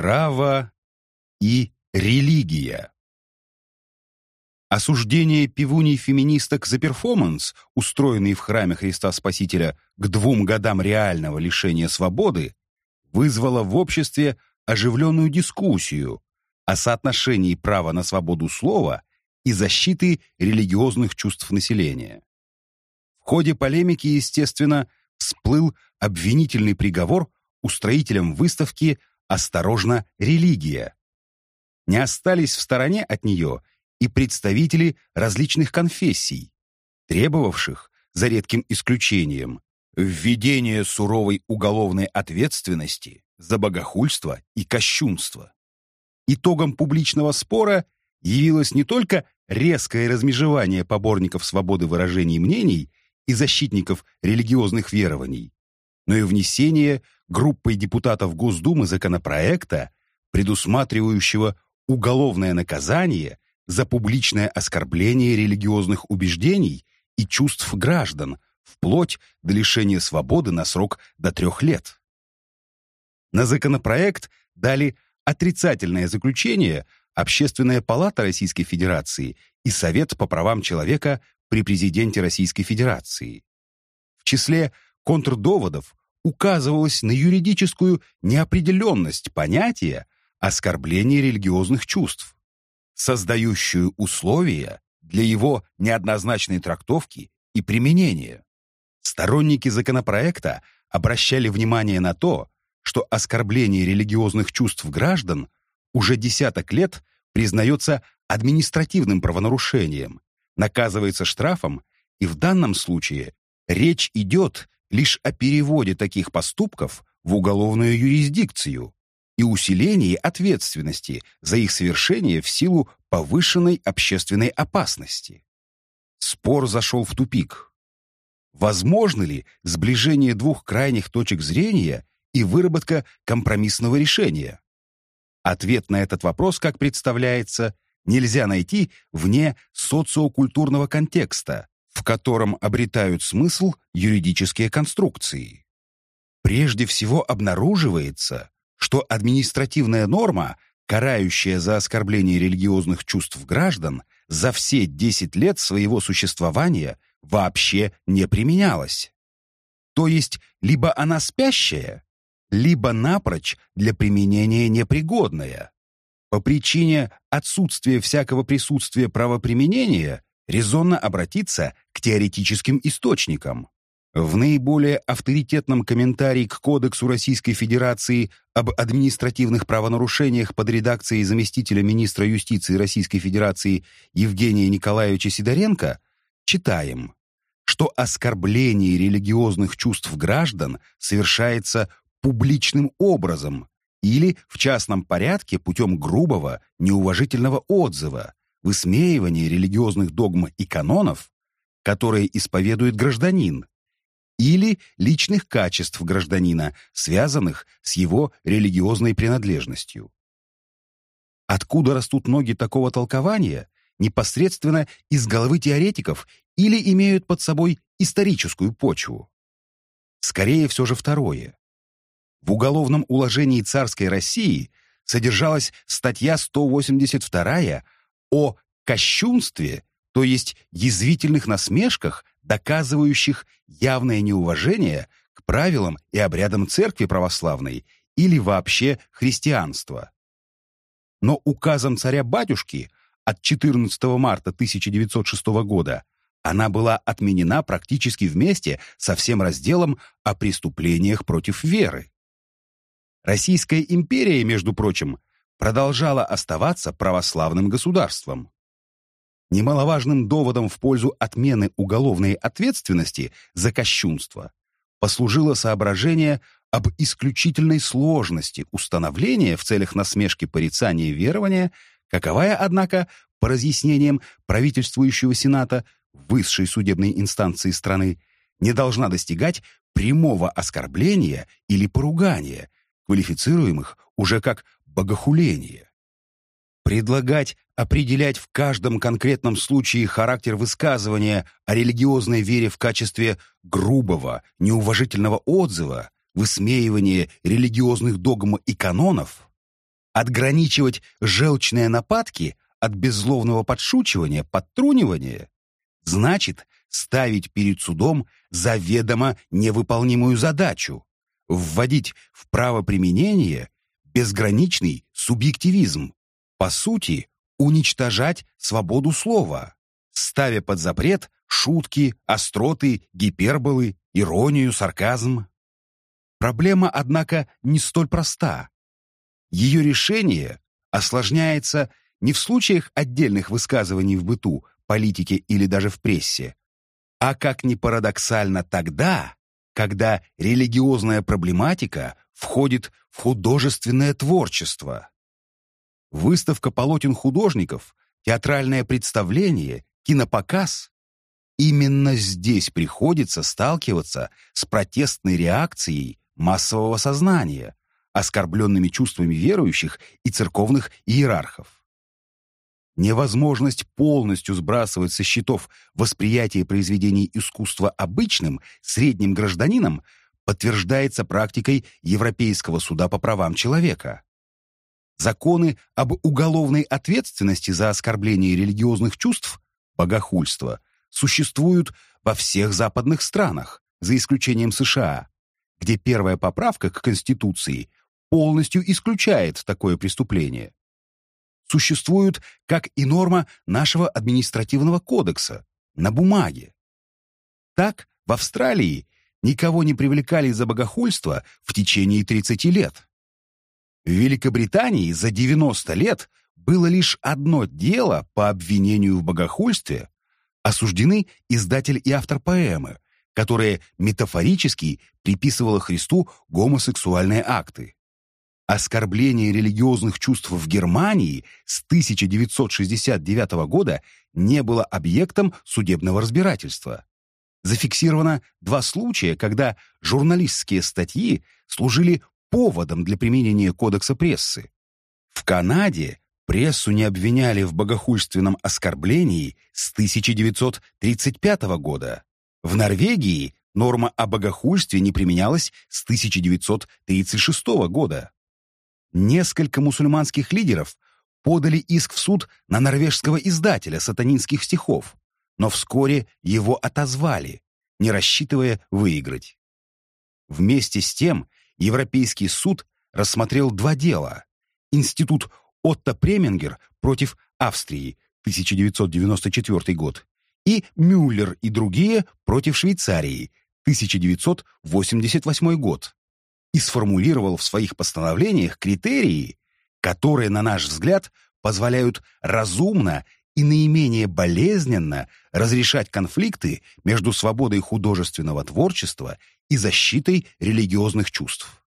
Право и религия. Осуждение пивуней-феминисток за перформанс, устроенный в храме Христа Спасителя к двум годам реального лишения свободы, вызвало в обществе оживленную дискуссию о соотношении права на свободу слова и защиты религиозных чувств населения. В ходе полемики, естественно, всплыл обвинительный приговор устроителям выставки «Осторожно, религия». Не остались в стороне от нее и представители различных конфессий, требовавших, за редким исключением, введения суровой уголовной ответственности за богохульство и кощунство. Итогом публичного спора явилось не только резкое размежевание поборников свободы выражений мнений и защитников религиозных верований, но и внесение группой депутатов Госдумы законопроекта, предусматривающего уголовное наказание за публичное оскорбление религиозных убеждений и чувств граждан, вплоть до лишения свободы на срок до трех лет. На законопроект дали отрицательное заключение Общественная палата Российской Федерации и Совет по правам человека при президенте Российской Федерации. В числе контрдоводов указывалось на юридическую неопределенность понятия оскорбления религиозных чувств создающую условия для его неоднозначной трактовки и применения. Сторонники законопроекта обращали внимание на то, что оскорбление религиозных чувств граждан уже десяток лет признается административным правонарушением, наказывается штрафом, и в данном случае речь идет лишь о переводе таких поступков в уголовную юрисдикцию, и усилении ответственности за их совершение в силу повышенной общественной опасности. Спор зашел в тупик. Возможно ли сближение двух крайних точек зрения и выработка компромиссного решения? Ответ на этот вопрос, как представляется, нельзя найти вне социокультурного контекста, в котором обретают смысл юридические конструкции. Прежде всего обнаруживается, что административная норма, карающая за оскорбление религиозных чувств граждан, за все 10 лет своего существования вообще не применялась. То есть либо она спящая, либо напрочь для применения непригодная. По причине отсутствия всякого присутствия правоприменения резонно обратиться к теоретическим источникам. В наиболее авторитетном комментарии к Кодексу Российской Федерации об административных правонарушениях под редакцией заместителя министра юстиции Российской Федерации Евгения Николаевича Сидоренко читаем, что оскорбление религиозных чувств граждан совершается публичным образом или в частном порядке путем грубого, неуважительного отзыва, высмеивания религиозных догм и канонов, которые исповедует гражданин, или личных качеств гражданина, связанных с его религиозной принадлежностью. Откуда растут ноги такого толкования? Непосредственно из головы теоретиков или имеют под собой историческую почву? Скорее все же второе. В уголовном уложении царской России содержалась статья 182 о кощунстве, то есть язвительных насмешках доказывающих явное неуважение к правилам и обрядам церкви православной или вообще христианства. Но указом царя-батюшки от 14 марта 1906 года она была отменена практически вместе со всем разделом о преступлениях против веры. Российская империя, между прочим, продолжала оставаться православным государством. Немаловажным доводом в пользу отмены уголовной ответственности за кощунство послужило соображение об исключительной сложности установления в целях насмешки порицания верования, каковая, однако, по разъяснениям правительствующего Сената высшей судебной инстанции страны, не должна достигать прямого оскорбления или поругания, квалифицируемых уже как богохуление. Предлагать определять в каждом конкретном случае характер высказывания о религиозной вере в качестве грубого, неуважительного отзыва, высмеивания религиозных догм и канонов Отграничивать желчные нападки от беззловного подшучивания, подтрунивания значит ставить перед судом заведомо невыполнимую задачу, вводить в правоприменение безграничный субъективизм, по сути, уничтожать свободу слова, ставя под запрет шутки, остроты, гиперболы, иронию, сарказм. Проблема, однако, не столь проста. Ее решение осложняется не в случаях отдельных высказываний в быту, политике или даже в прессе, а как ни парадоксально тогда, когда религиозная проблематика входит в художественное творчество. Выставка полотен художников, театральное представление, кинопоказ Именно здесь приходится сталкиваться с протестной реакцией массового сознания, оскорбленными чувствами верующих и церковных иерархов. Невозможность полностью сбрасывать со счетов восприятие произведений искусства обычным, средним гражданином подтверждается практикой Европейского суда по правам человека. Законы об уголовной ответственности за оскорбление религиозных чувств, богохульство – существуют во всех западных странах, за исключением США, где первая поправка к Конституции полностью исключает такое преступление. Существуют как и норма нашего административного кодекса на бумаге. Так, в Австралии никого не привлекали за богохульство в течение 30 лет. В Великобритании за 90 лет было лишь одно дело по обвинению в богохульстве, осуждены издатель и автор поэмы, которая метафорически приписывала Христу гомосексуальные акты. Оскорбление религиозных чувств в Германии с 1969 года не было объектом судебного разбирательства. Зафиксировано два случая, когда журналистские статьи служили поводом для применения кодекса прессы. В Канаде Прессу не обвиняли в богохульственном оскорблении с 1935 года. В Норвегии норма о богохульстве не применялась с 1936 года. Несколько мусульманских лидеров подали иск в суд на норвежского издателя сатанинских стихов, но вскоре его отозвали, не рассчитывая выиграть. Вместе с тем Европейский суд рассмотрел два дела. Институт Отто Премингер против Австрии, 1994 год, и Мюллер и другие против Швейцарии, 1988 год, и сформулировал в своих постановлениях критерии, которые, на наш взгляд, позволяют разумно и наименее болезненно разрешать конфликты между свободой художественного творчества и защитой религиозных чувств.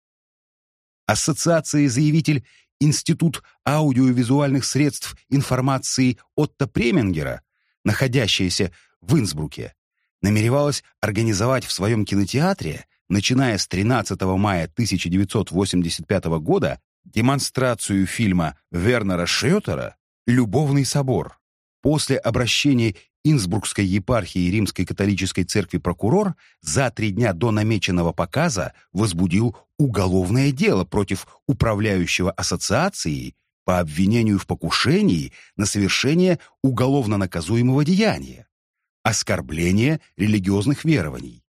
Ассоциация «Заявитель» Институт аудиовизуальных средств информации Отто Премингера, находящаяся в Инсбруке, намеревалась организовать в своем кинотеатре, начиная с 13 мая 1985 года, демонстрацию фильма Вернера Шрётера «Любовный собор». После обращения Инсбрукской епархии Римской католической церкви прокурор за три дня до намеченного показа возбудил уголовное дело против управляющего ассоциацией по обвинению в покушении на совершение уголовно наказуемого деяния – оскорбление религиозных верований.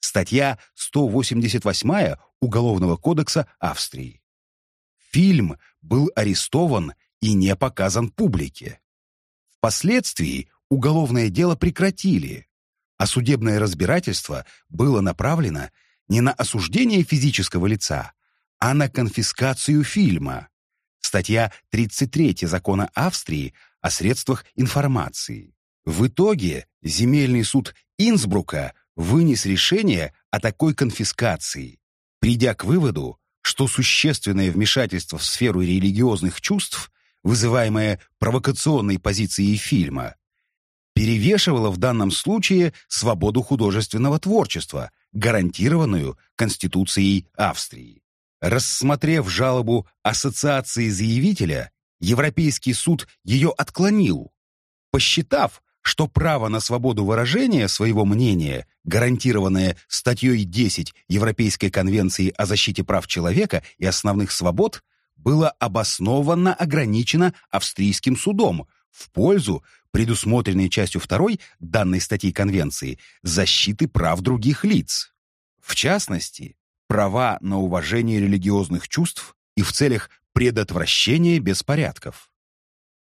Статья 188 Уголовного кодекса Австрии. Фильм был арестован и не показан публике. Впоследствии уголовное дело прекратили, а судебное разбирательство было направлено не на осуждение физического лица, а на конфискацию фильма. Статья 33 закона Австрии о средствах информации. В итоге земельный суд Инсбрука вынес решение о такой конфискации, придя к выводу, что существенное вмешательство в сферу религиозных чувств, вызываемое провокационной позицией фильма, перевешивала в данном случае свободу художественного творчества, гарантированную Конституцией Австрии. Рассмотрев жалобу Ассоциации заявителя, Европейский суд ее отклонил, посчитав, что право на свободу выражения своего мнения, гарантированное статьей 10 Европейской конвенции о защите прав человека и основных свобод, было обоснованно ограничено австрийским судом в пользу предусмотренной частью 2 данной статьи Конвенции защиты прав других лиц. В частности, права на уважение религиозных чувств и в целях предотвращения беспорядков.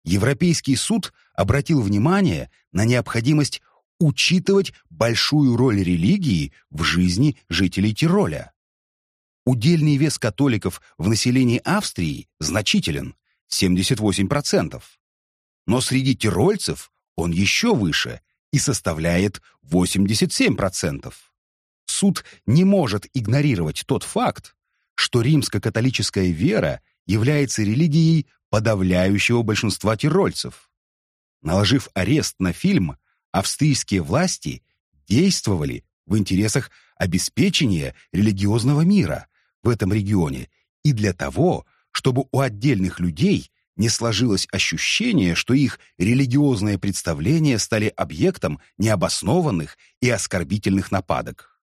Европейский суд обратил внимание на необходимость учитывать большую роль религии в жизни жителей Тироля. Удельный вес католиков в населении Австрии значителен – 78%. Но среди тирольцев он еще выше и составляет 87%. Суд не может игнорировать тот факт, что римско-католическая вера является религией подавляющего большинства тирольцев. Наложив арест на фильм, австрийские власти действовали в интересах обеспечения религиозного мира в этом регионе и для того, чтобы у отдельных людей не сложилось ощущение, что их религиозные представления стали объектом необоснованных и оскорбительных нападок.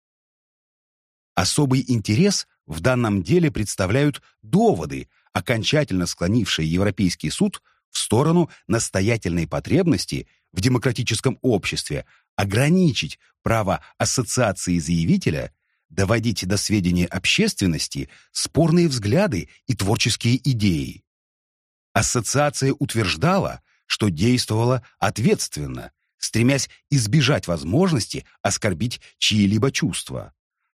Особый интерес в данном деле представляют доводы, окончательно склонившие Европейский суд в сторону настоятельной потребности в демократическом обществе ограничить право ассоциации заявителя доводить до сведения общественности спорные взгляды и творческие идеи. Ассоциация утверждала, что действовала ответственно, стремясь избежать возможности оскорбить чьи-либо чувства.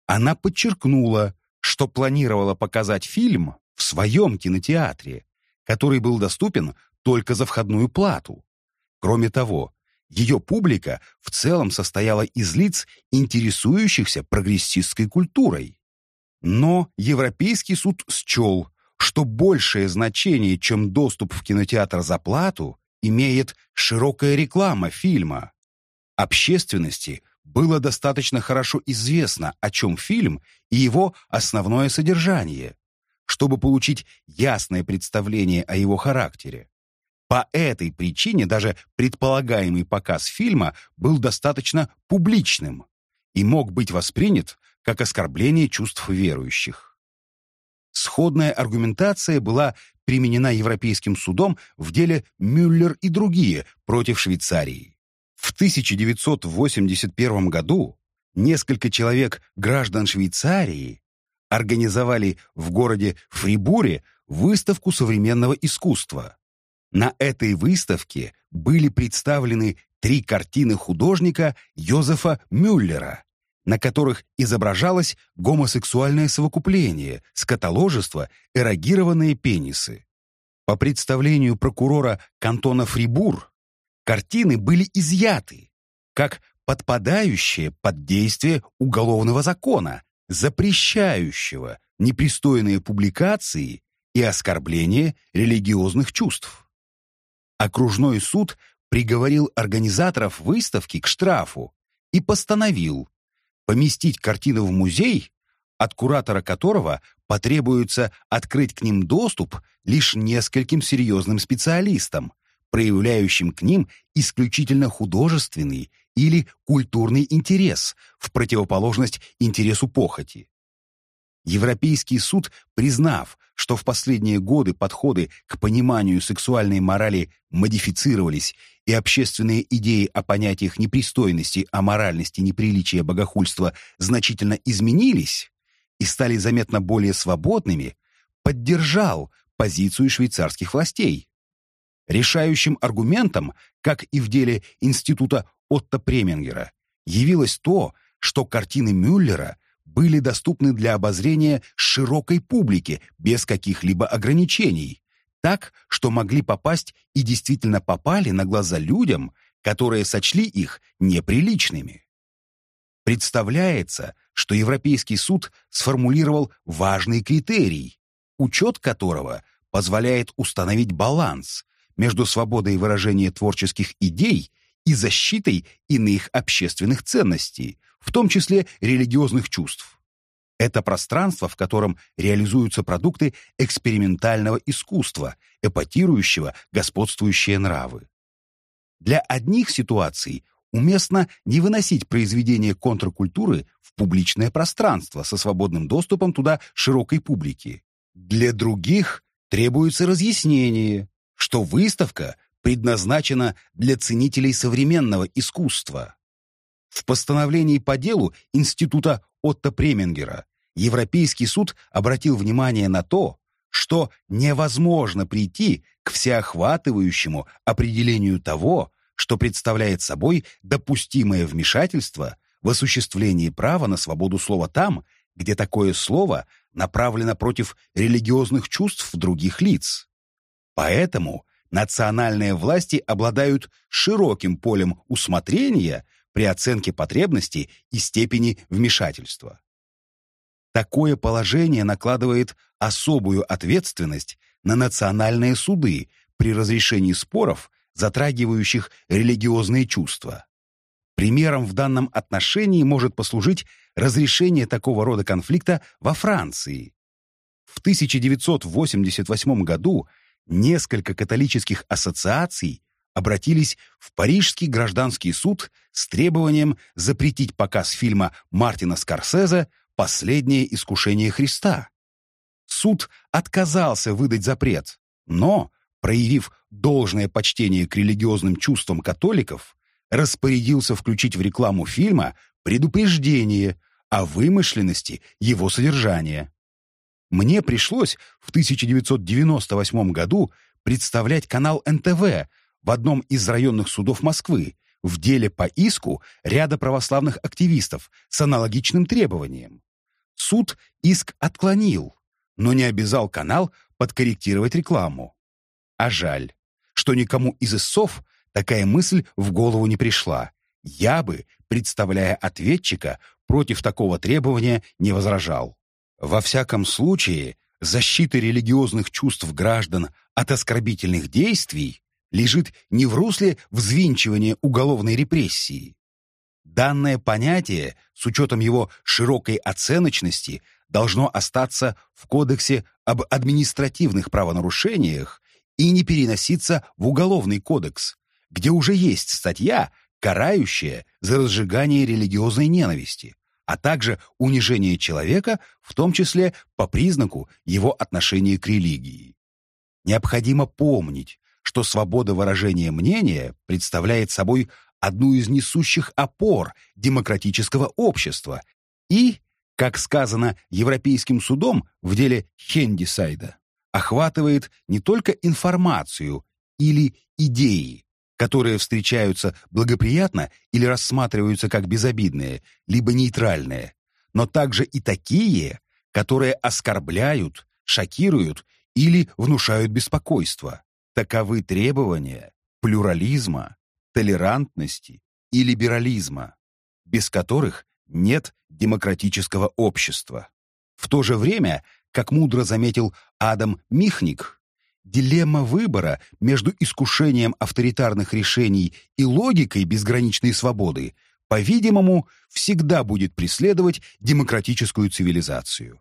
Она подчеркнула, что планировала показать фильм в своем кинотеатре, который был доступен только за входную плату. Кроме того, ее публика в целом состояла из лиц, интересующихся прогрессистской культурой. Но Европейский суд счел, что большее значение, чем доступ в кинотеатр за плату, имеет широкая реклама фильма. Общественности было достаточно хорошо известно, о чем фильм и его основное содержание, чтобы получить ясное представление о его характере. По этой причине даже предполагаемый показ фильма был достаточно публичным и мог быть воспринят как оскорбление чувств верующих. Сходная аргументация была применена Европейским судом в деле Мюллер и другие против Швейцарии. В 1981 году несколько человек граждан Швейцарии организовали в городе Фрибуре выставку современного искусства. На этой выставке были представлены три картины художника Йозефа Мюллера, на которых изображалось гомосексуальное совокупление, скотоложество, эрогированные пенисы. По представлению прокурора кантона Фрибур, картины были изъяты, как подпадающие под действие уголовного закона, запрещающего непристойные публикации и оскорбление религиозных чувств. Окружной суд приговорил организаторов выставки к штрафу и постановил поместить картины в музей, от куратора которого потребуется открыть к ним доступ лишь нескольким серьезным специалистам, проявляющим к ним исключительно художественный или культурный интерес в противоположность интересу похоти. Европейский суд, признав, что в последние годы подходы к пониманию сексуальной морали модифицировались и общественные идеи о понятиях непристойности, аморальности, неприличия, богохульства значительно изменились и стали заметно более свободными, поддержал позицию швейцарских властей. Решающим аргументом, как и в деле Института Отто Премингера, явилось то, что картины Мюллера – были доступны для обозрения широкой публике без каких-либо ограничений, так, что могли попасть и действительно попали на глаза людям, которые сочли их неприличными. Представляется, что Европейский суд сформулировал важный критерий, учет которого позволяет установить баланс между свободой выражения творческих идей и защитой иных общественных ценностей, в том числе религиозных чувств. Это пространство, в котором реализуются продукты экспериментального искусства, эпатирующего господствующие нравы. Для одних ситуаций уместно не выносить произведения контркультуры в публичное пространство со свободным доступом туда широкой публики. Для других требуется разъяснение, что выставка предназначена для ценителей современного искусства. В постановлении по делу Института Отто Премингера Европейский суд обратил внимание на то, что невозможно прийти к всеохватывающему определению того, что представляет собой допустимое вмешательство в осуществлении права на свободу слова там, где такое слово направлено против религиозных чувств других лиц. Поэтому национальные власти обладают широким полем усмотрения при оценке потребностей и степени вмешательства. Такое положение накладывает особую ответственность на национальные суды при разрешении споров, затрагивающих религиозные чувства. Примером в данном отношении может послужить разрешение такого рода конфликта во Франции. В 1988 году несколько католических ассоциаций обратились в Парижский гражданский суд с требованием запретить показ фильма Мартина Скорсезе «Последнее искушение Христа». Суд отказался выдать запрет, но, проявив должное почтение к религиозным чувствам католиков, распорядился включить в рекламу фильма предупреждение о вымышленности его содержания. Мне пришлось в 1998 году представлять канал НТВ в одном из районных судов Москвы в деле по иску ряда православных активистов с аналогичным требованием. Суд иск отклонил, но не обязал канал подкорректировать рекламу. А жаль, что никому из истцов такая мысль в голову не пришла. Я бы, представляя ответчика, против такого требования не возражал. Во всяком случае, защита религиозных чувств граждан от оскорбительных действий лежит не в русле взвинчивания уголовной репрессии. Данное понятие, с учетом его широкой оценочности, должно остаться в Кодексе об административных правонарушениях и не переноситься в Уголовный кодекс, где уже есть статья, карающая за разжигание религиозной ненависти, а также унижение человека, в том числе по признаку его отношения к религии. Необходимо помнить, что свобода выражения мнения представляет собой одну из несущих опор демократического общества и, как сказано Европейским судом в деле Хендисайда, охватывает не только информацию или идеи, которые встречаются благоприятно или рассматриваются как безобидные, либо нейтральные, но также и такие, которые оскорбляют, шокируют или внушают беспокойство. Таковы требования плюрализма, толерантности и либерализма, без которых нет демократического общества. В то же время, как мудро заметил Адам Михник, дилемма выбора между искушением авторитарных решений и логикой безграничной свободы, по-видимому, всегда будет преследовать демократическую цивилизацию.